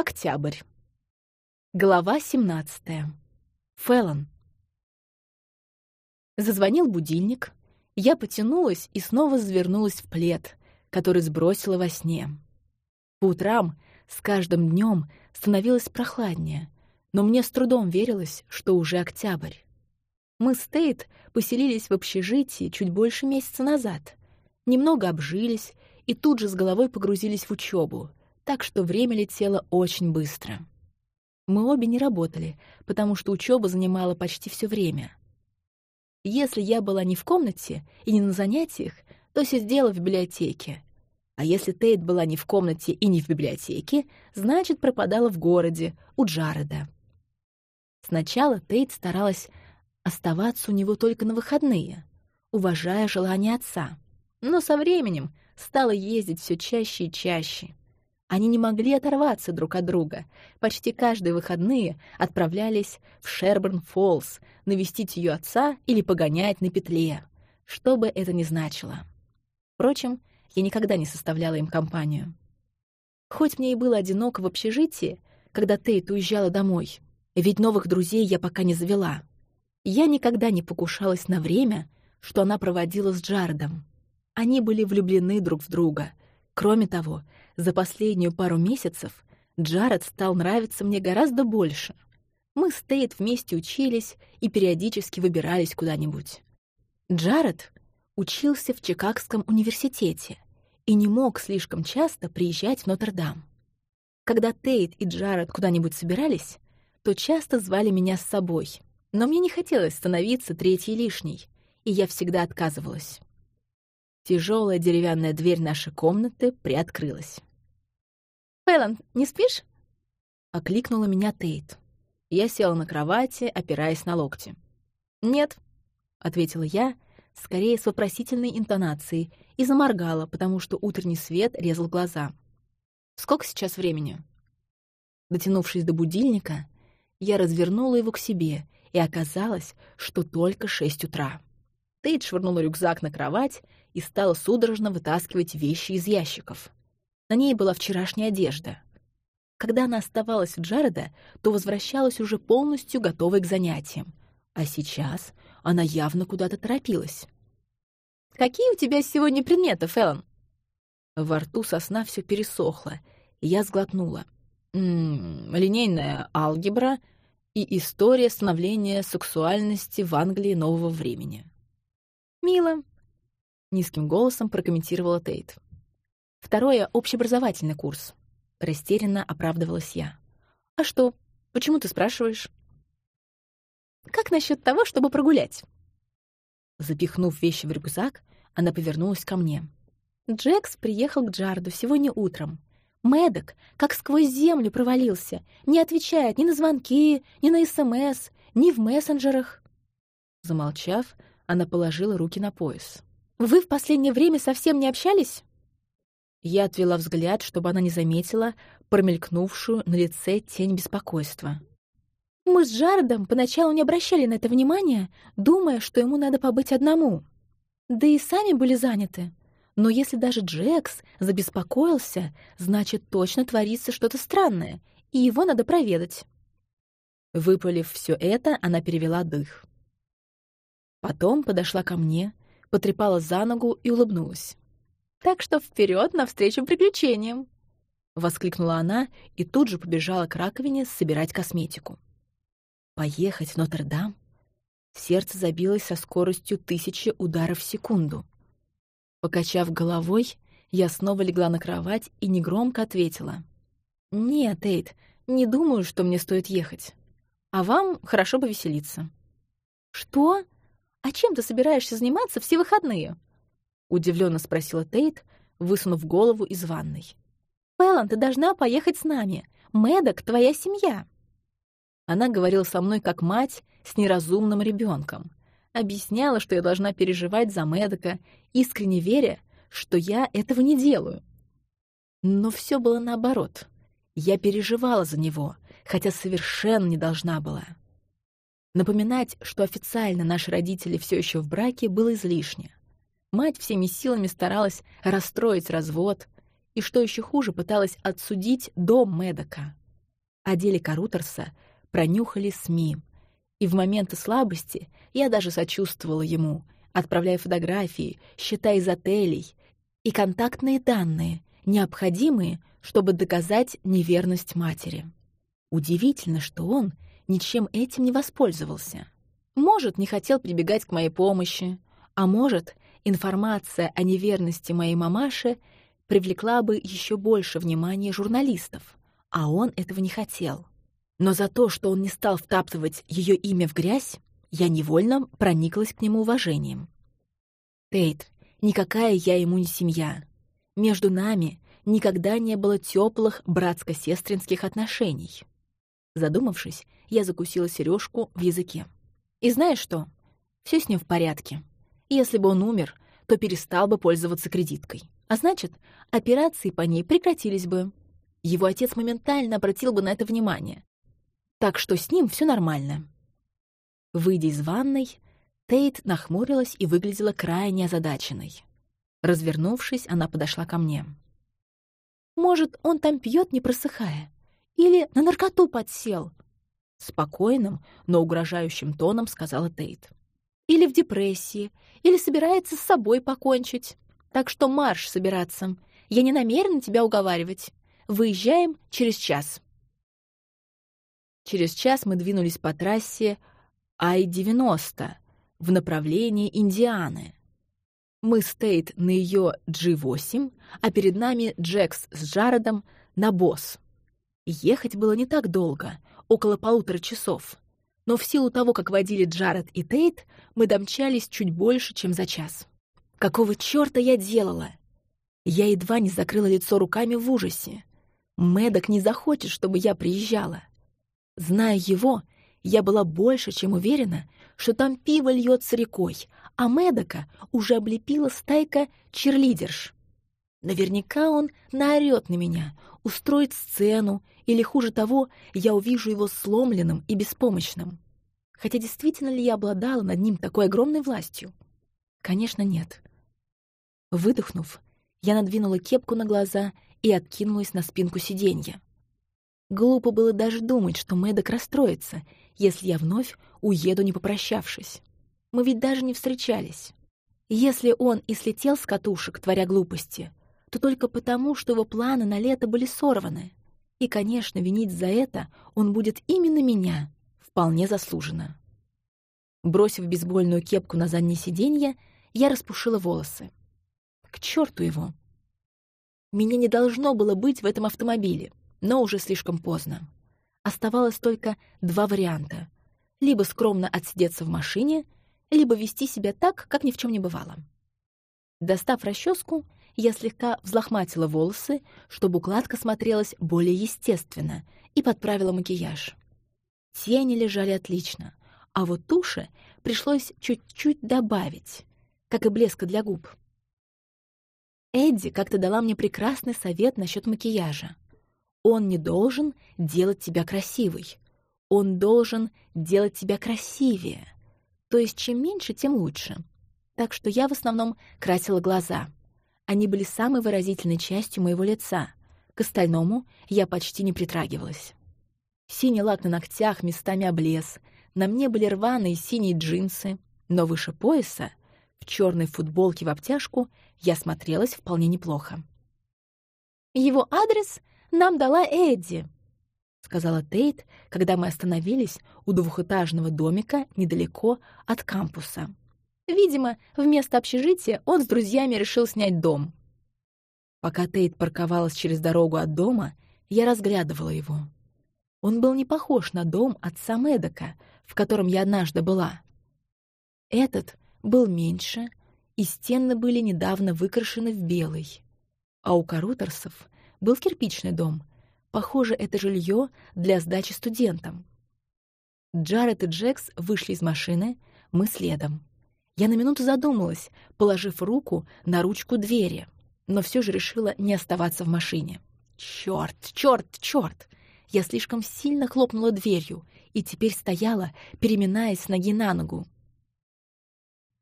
Октябрь. Глава 17. Фэллон. Зазвонил будильник. Я потянулась и снова завернулась в плед, который сбросила во сне. По утрам с каждым днем становилось прохладнее, но мне с трудом верилось, что уже октябрь. Мы с Тейт поселились в общежитии чуть больше месяца назад. Немного обжились и тут же с головой погрузились в учебу, так что время летело очень быстро. Мы обе не работали, потому что учеба занимала почти все время. Если я была не в комнате и не на занятиях, то сидела в библиотеке. А если Тейт была не в комнате и не в библиотеке, значит, пропадала в городе, у Джареда. Сначала Тейт старалась оставаться у него только на выходные, уважая желание отца. Но со временем стала ездить все чаще и чаще. Они не могли оторваться друг от друга. Почти каждые выходные отправлялись в Шерберн-Фоллс навестить ее отца или погонять на петле, что бы это ни значило. Впрочем, я никогда не составляла им компанию. Хоть мне и было одиноко в общежитии, когда Тейт уезжала домой, ведь новых друзей я пока не завела. Я никогда не покушалась на время, что она проводила с Джардом. Они были влюблены друг в друга. Кроме того, за последнюю пару месяцев Джаред стал нравиться мне гораздо больше. Мы с Тейт вместе учились и периодически выбирались куда-нибудь. Джаред учился в Чикагском университете и не мог слишком часто приезжать в Нотр-Дам. Когда Тейт и Джаред куда-нибудь собирались, то часто звали меня с собой, но мне не хотелось становиться третьей лишней, и я всегда отказывалась. Тяжелая деревянная дверь нашей комнаты приоткрылась. «Фэллон, не спишь?» — окликнула меня Тейт. Я села на кровати, опираясь на локти. «Нет», — ответила я, скорее с вопросительной интонацией, и заморгала, потому что утренний свет резал глаза. «Сколько сейчас времени?» Дотянувшись до будильника, я развернула его к себе, и оказалось, что только шесть утра. Тейт швырнула рюкзак на кровать и стала судорожно вытаскивать вещи из ящиков. На ней была вчерашняя одежда. Когда она оставалась у Джареда, то возвращалась уже полностью готовой к занятиям. А сейчас она явно куда-то торопилась. «Какие у тебя сегодня предметы, Фэллон?» Во рту сосна все пересохло, и я сглотнула. «М -м, «Линейная алгебра и история становления сексуальности в Англии нового времени». «Мило», — низким голосом прокомментировала Тейт. «Второе — общеобразовательный курс». Растерянно оправдывалась я. «А что? Почему ты спрашиваешь?» «Как насчет того, чтобы прогулять?» Запихнув вещи в рюкзак, она повернулась ко мне. Джекс приехал к Джарду сегодня утром. Мэддок как сквозь землю провалился, не отвечает ни на звонки, ни на СМС, ни в мессенджерах. Замолчав, она положила руки на пояс. «Вы в последнее время совсем не общались?» Я отвела взгляд, чтобы она не заметила промелькнувшую на лице тень беспокойства. Мы с Джаредом поначалу не обращали на это внимания, думая, что ему надо побыть одному. Да и сами были заняты. Но если даже Джекс забеспокоился, значит, точно творится что-то странное, и его надо проведать. Выпалив все это, она перевела дых. Потом подошла ко мне, потрепала за ногу и улыбнулась. «Так что вперед навстречу приключениям!» Воскликнула она и тут же побежала к раковине собирать косметику. Поехать в Нотр-Дам? Сердце забилось со скоростью тысячи ударов в секунду. Покачав головой, я снова легла на кровать и негромко ответила. «Нет, Эйд, не думаю, что мне стоит ехать. А вам хорошо бы веселиться». «Что?» «А чем ты собираешься заниматься все выходные?» — удивленно спросила Тейт, высунув голову из ванной. «Фэллон, ты должна поехать с нами. Мэддок — твоя семья». Она говорила со мной как мать с неразумным ребенком. Объясняла, что я должна переживать за Мэддока, искренне веря, что я этого не делаю. Но все было наоборот. Я переживала за него, хотя совершенно не должна была. Напоминать, что официально наши родители все еще в браке, было излишне. Мать всеми силами старалась расстроить развод, и, что еще хуже, пыталась отсудить дом Медока. О деле Карутерса пронюхали СМИ. И в моменты слабости я даже сочувствовала ему, отправляя фотографии, счета из отелей и контактные данные, необходимые, чтобы доказать неверность матери. Удивительно, что он ничем этим не воспользовался. Может, не хотел прибегать к моей помощи, а может, информация о неверности моей мамаши привлекла бы еще больше внимания журналистов, а он этого не хотел. Но за то, что он не стал втаптывать ее имя в грязь, я невольно прониклась к нему уважением. Тейт, никакая я ему не семья. Между нами никогда не было теплых братско-сестринских отношений. Задумавшись, я закусила сережку в языке. И знаешь что? Все с ним в порядке. Если бы он умер, то перестал бы пользоваться кредиткой. А значит, операции по ней прекратились бы. Его отец моментально обратил бы на это внимание. Так что с ним все нормально. Выйдя из ванной, Тейт нахмурилась и выглядела крайне озадаченной. Развернувшись, она подошла ко мне. «Может, он там пьет, не просыхая? Или на наркоту подсел?» Спокойным, но угрожающим тоном сказала Тейт. «Или в депрессии, или собирается с собой покончить. Так что марш собираться. Я не намерена тебя уговаривать. Выезжаем через час». Через час мы двинулись по трассе Ай-90 в направлении Индианы. Мы стоит на ее G8, а перед нами Джекс с Джаредом на босс. Ехать было не так долго, около полутора часов. Но в силу того, как водили Джаред и Тейт, мы домчались чуть больше, чем за час. Какого чёрта я делала? Я едва не закрыла лицо руками в ужасе. Мэддок не захочет, чтобы я приезжала. Зная его, я была больше, чем уверена, что там пиво льется рекой, а Мэддока уже облепила стайка черлидерш. Наверняка он наорёт на меня, устроит сцену, или, хуже того, я увижу его сломленным и беспомощным. Хотя действительно ли я обладала над ним такой огромной властью? Конечно, нет. Выдохнув, я надвинула кепку на глаза и откинулась на спинку сиденья. Глупо было даже думать, что Мэддок расстроится, если я вновь уеду, не попрощавшись. Мы ведь даже не встречались. Если он и слетел с катушек, творя глупости, то только потому, что его планы на лето были сорваны. И, конечно, винить за это он будет именно меня, вполне заслуженно. Бросив бейсбольную кепку на заднее сиденье, я распушила волосы. К черту его! Меня не должно было быть в этом автомобиле, но уже слишком поздно. Оставалось только два варианта. Либо скромно отсидеться в машине, либо вести себя так, как ни в чем не бывало. Достав расческу, я слегка взлохматила волосы, чтобы укладка смотрелась более естественно, и подправила макияж. Тени лежали отлично, а вот туши пришлось чуть-чуть добавить, как и блеска для губ. Эдди как-то дала мне прекрасный совет насчет макияжа. Он не должен делать тебя красивой. Он должен делать тебя красивее. То есть чем меньше, тем лучше. Так что я в основном красила глаза — они были самой выразительной частью моего лица. К остальному я почти не притрагивалась. Синий лак на ногтях местами облез, на мне были рваные синие джинсы, но выше пояса, в черной футболке в обтяжку, я смотрелась вполне неплохо. «Его адрес нам дала Эдди», — сказала Тейт, когда мы остановились у двухэтажного домика недалеко от кампуса. Видимо, вместо общежития он с друзьями решил снять дом. Пока Тейт парковалась через дорогу от дома, я разглядывала его. Он был не похож на дом отца Мэдока, в котором я однажды была. Этот был меньше, и стены были недавно выкрашены в белый. А у Карутерсов был кирпичный дом. Похоже, это жилье для сдачи студентам. Джаред и Джекс вышли из машины, мы следом. Я на минуту задумалась, положив руку на ручку двери, но все же решила не оставаться в машине. Черт, черт, черт! Я слишком сильно хлопнула дверью и теперь стояла, переминаясь с ноги на ногу.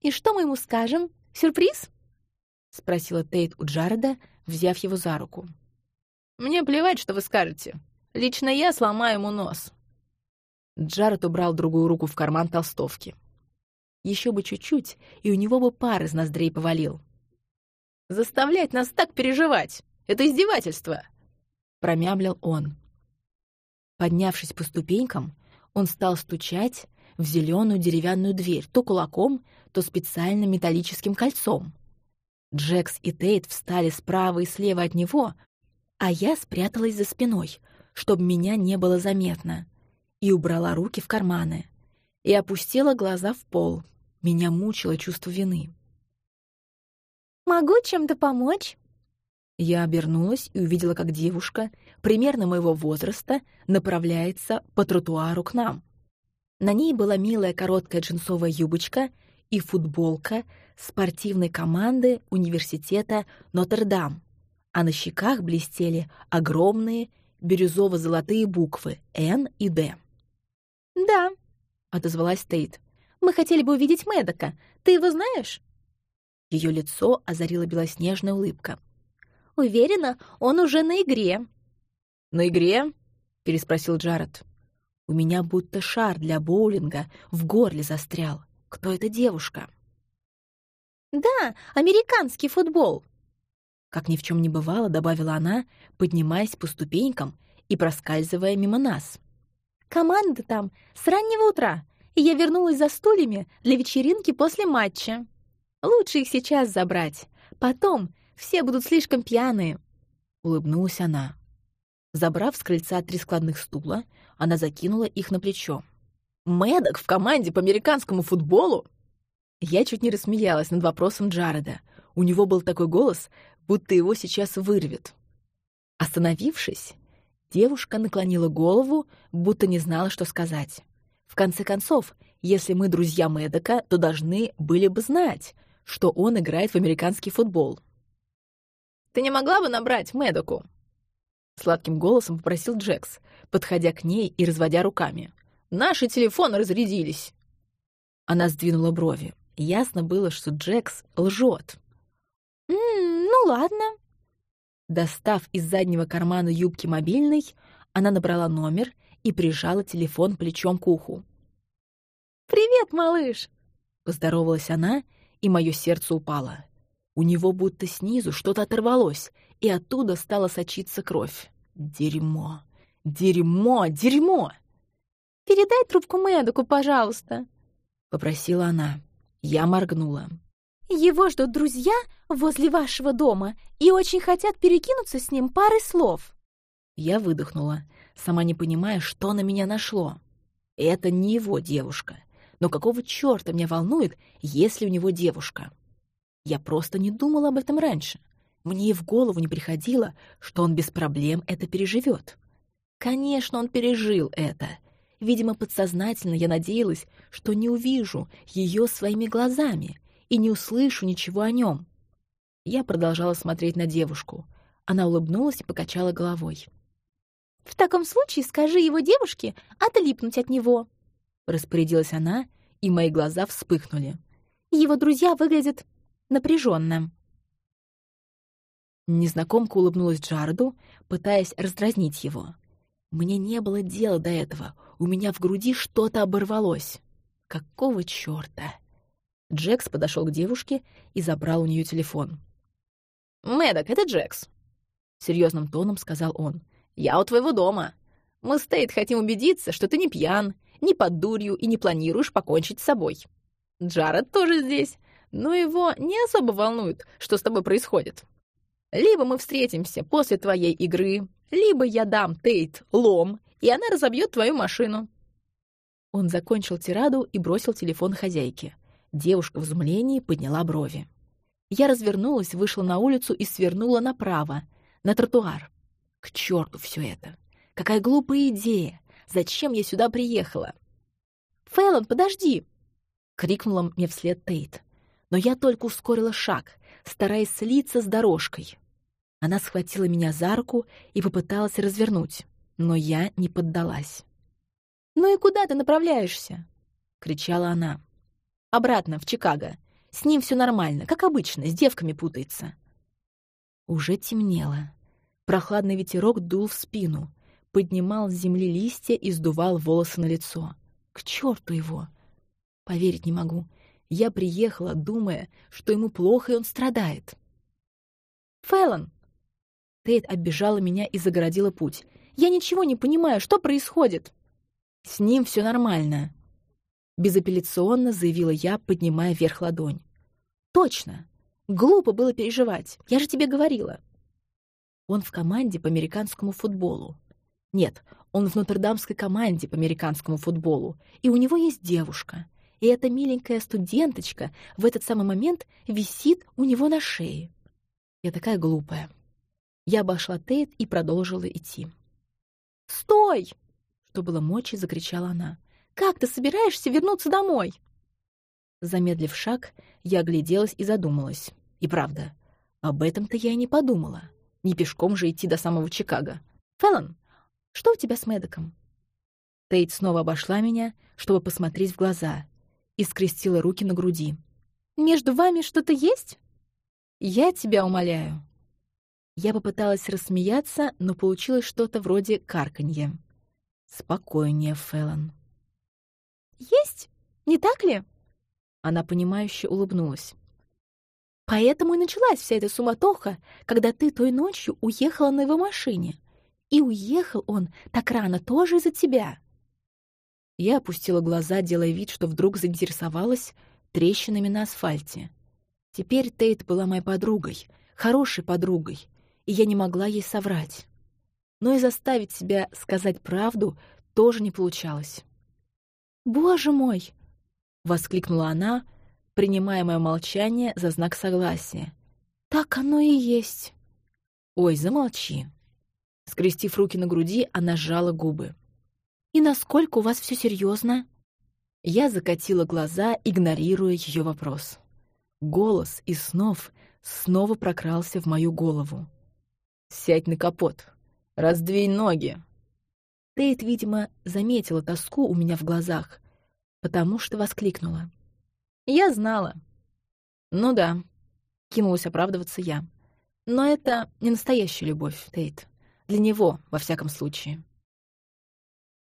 «И что мы ему скажем? Сюрприз?» — спросила Тейт у Джареда, взяв его за руку. «Мне плевать, что вы скажете. Лично я сломаю ему нос». Джаред убрал другую руку в карман толстовки. Еще бы чуть-чуть, и у него бы пар из ноздрей повалил. «Заставлять нас так переживать! Это издевательство!» Промямлил он. Поднявшись по ступенькам, он стал стучать в зеленую деревянную дверь то кулаком, то специальным металлическим кольцом. Джекс и Тейт встали справа и слева от него, а я спряталась за спиной, чтобы меня не было заметно, и убрала руки в карманы, и опустила глаза в пол. Меня мучило чувство вины. «Могу чем-то помочь?» Я обернулась и увидела, как девушка, примерно моего возраста, направляется по тротуару к нам. На ней была милая короткая джинсовая юбочка и футболка спортивной команды университета Нотр-Дам, а на щеках блестели огромные бирюзово-золотые буквы «Н» и «Д». «Да», — отозвалась Тейт. «Мы хотели бы увидеть Мэдока. Ты его знаешь?» Ее лицо озарила белоснежная улыбка. Уверена, он уже на игре». «На игре?» — переспросил Джаред. «У меня будто шар для боулинга в горле застрял. Кто эта девушка?» «Да, американский футбол», как ни в чем не бывало, добавила она, поднимаясь по ступенькам и проскальзывая мимо нас. «Команда там с раннего утра, и я вернулась за стульями для вечеринки после матча. Лучше их сейчас забрать. Потом все будут слишком пьяные», — улыбнулась она. Забрав с крыльца три складных стула, она закинула их на плечо. «Мэддок в команде по американскому футболу?» Я чуть не рассмеялась над вопросом Джареда. У него был такой голос, будто его сейчас вырвет. Остановившись, девушка наклонила голову, будто не знала, что сказать. В конце концов, если мы друзья Мэддока, то должны были бы знать, что он играет в американский футбол. Ты не могла бы набрать Мэдоку?» Сладким голосом попросил Джекс, подходя к ней и разводя руками. «Наши телефоны разрядились!» Она сдвинула брови. Ясно было, что Джекс лжет. «М -м, «Ну ладно». Достав из заднего кармана юбки мобильный, она набрала номер и прижала телефон плечом к уху. «Привет, малыш!» — поздоровалась она, и мое сердце упало. У него будто снизу что-то оторвалось, и оттуда стала сочиться кровь. Дерьмо! Дерьмо! Дерьмо! «Передай трубку Мэдоку, пожалуйста», — попросила она. Я моргнула. «Его ждут друзья возле вашего дома и очень хотят перекинуться с ним парой слов». Я выдохнула, сама не понимая, что на меня нашло. Это не его девушка. Но какого чёрта меня волнует, если у него девушка? Я просто не думала об этом раньше. Мне и в голову не приходило, что он без проблем это переживет. Конечно, он пережил это. Видимо, подсознательно я надеялась, что не увижу ее своими глазами и не услышу ничего о нем. Я продолжала смотреть на девушку. Она улыбнулась и покачала головой. «В таком случае скажи его девушке отлипнуть от него», — распорядилась она, и мои глаза вспыхнули. «Его друзья выглядят напряженно. Незнакомка улыбнулась Джареду, пытаясь раздразнить его. Мне не было дела до этого. У меня в груди что-то оборвалось. Какого чёрта? Джекс подошел к девушке и забрал у нее телефон. «Мэддок, это Джекс», — серьезным тоном сказал он. «Я у твоего дома. Мы с Тейт хотим убедиться, что ты не пьян, не под дурью и не планируешь покончить с собой. Джаред тоже здесь но его не особо волнует, что с тобой происходит. Либо мы встретимся после твоей игры, либо я дам Тейт лом, и она разобьет твою машину». Он закончил тираду и бросил телефон хозяйке. Девушка в изумлении подняла брови. Я развернулась, вышла на улицу и свернула направо, на тротуар. К черту все это! Какая глупая идея! Зачем я сюда приехала? «Фэллон, подожди!» — крикнула мне вслед Тейт но я только ускорила шаг, стараясь слиться с дорожкой. Она схватила меня за руку и попыталась развернуть, но я не поддалась. «Ну и куда ты направляешься?» — кричала она. «Обратно, в Чикаго. С ним все нормально, как обычно, с девками путается». Уже темнело. Прохладный ветерок дул в спину. поднимал с земли листья и сдувал волосы на лицо. К черту его! Поверить не могу. Я приехала, думая, что ему плохо, и он страдает. «Фэллон!» Тейт оббежала меня и загородила путь. «Я ничего не понимаю, что происходит?» «С ним все нормально», — безапелляционно заявила я, поднимая вверх ладонь. «Точно! Глупо было переживать, я же тебе говорила». Он в команде по американскому футболу. Нет, он в нотр-дамской команде по американскому футболу, и у него есть девушка. И эта миленькая студенточка в этот самый момент висит у него на шее. Я такая глупая. Я обошла Тейт и продолжила идти. «Стой!» — что было мочи, закричала она. «Как ты собираешься вернуться домой?» Замедлив шаг, я огляделась и задумалась. И правда, об этом-то я и не подумала. Не пешком же идти до самого Чикаго. «Фэллон, что у тебя с Мэддоком?» Тейт снова обошла меня, чтобы посмотреть в глаза, и скрестила руки на груди. «Между вами что-то есть?» «Я тебя умоляю». Я попыталась рассмеяться, но получилось что-то вроде карканья. «Спокойнее, Фэллон». «Есть? Не так ли?» Она понимающе улыбнулась. «Поэтому и началась вся эта суматоха, когда ты той ночью уехала на его машине. И уехал он так рано тоже из-за тебя». Я опустила глаза, делая вид, что вдруг заинтересовалась трещинами на асфальте. Теперь Тейт была моей подругой, хорошей подругой, и я не могла ей соврать. Но и заставить себя сказать правду тоже не получалось. «Боже мой!» — воскликнула она, принимая мое молчание за знак согласия. «Так оно и есть!» «Ой, замолчи!» Скрестив руки на груди, она сжала губы. «И насколько у вас все серьезно? Я закатила глаза, игнорируя ее вопрос. Голос из снов снова прокрался в мою голову. «Сядь на капот! Раздвинь ноги!» Тейт, видимо, заметила тоску у меня в глазах, потому что воскликнула. «Я знала». «Ну да», — кинулась оправдываться я. «Но это не настоящая любовь, Тейт. Для него, во всяком случае».